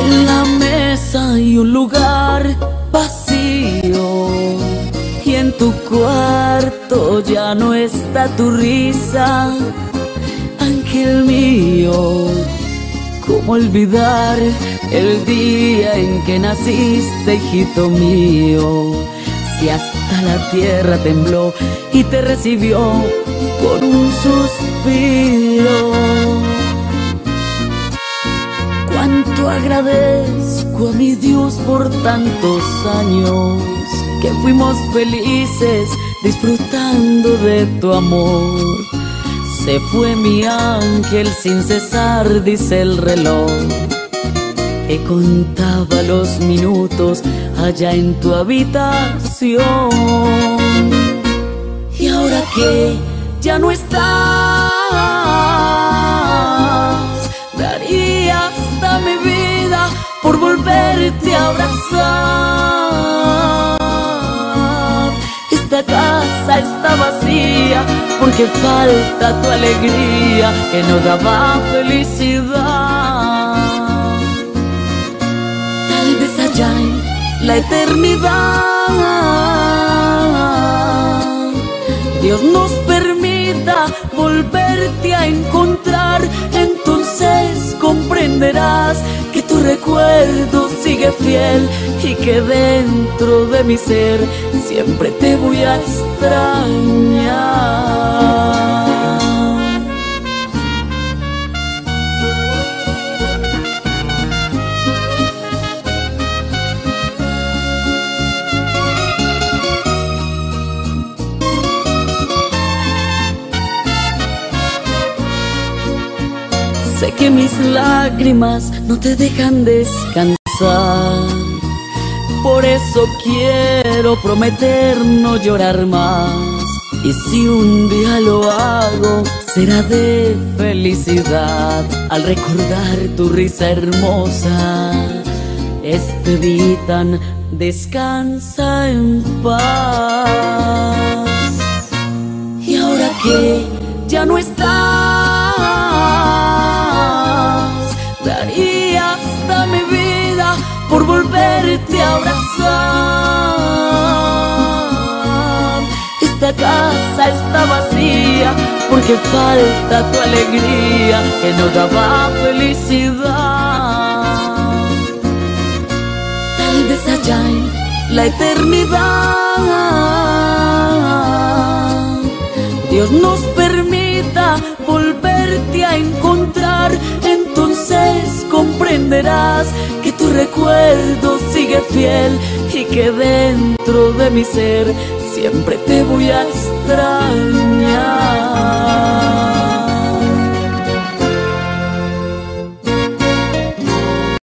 En la mesa hay un lugar vacío y en tu cuarto ya no está tu risa, ángel mío. ¿Cómo olvidar el día en que naciste, hijito mío? Si hasta la tierra tembló y te recibió con un suspiro. Agradezco a mi Dios por tantos años que fuimos felices disfrutando de tu amor. Se fue mi ángel sin cesar, dice el reloj, que contaba los minutos allá en tu habitación. Y ahora que ya no estás, volverte a abrazar. Esta casa está vacía porque falta tu alegría que nos daba felicidad. Tal vez allá en la eternidad Dios nos permita volverte a encontrar, y que dentro de mi ser siempre te voy a extrañar. Sé que mis lágrimas no te dejan descansar. Por eso quiero prometer no llorar más. Y si un día lo hago, será de felicidad al recordar tu risa hermosa. Este día descansa en paz. Y ahora que ya no estás, volverte a abrazar. Esta casa está vacía porque falta tu alegría que nos daba felicidad. Tal vez allá en la eternidad Dios nos permita volverte a encontrar, entonces comprenderás que tu recuerdo sigue fiel y que dentro de mi ser siempre te voy a extrañar.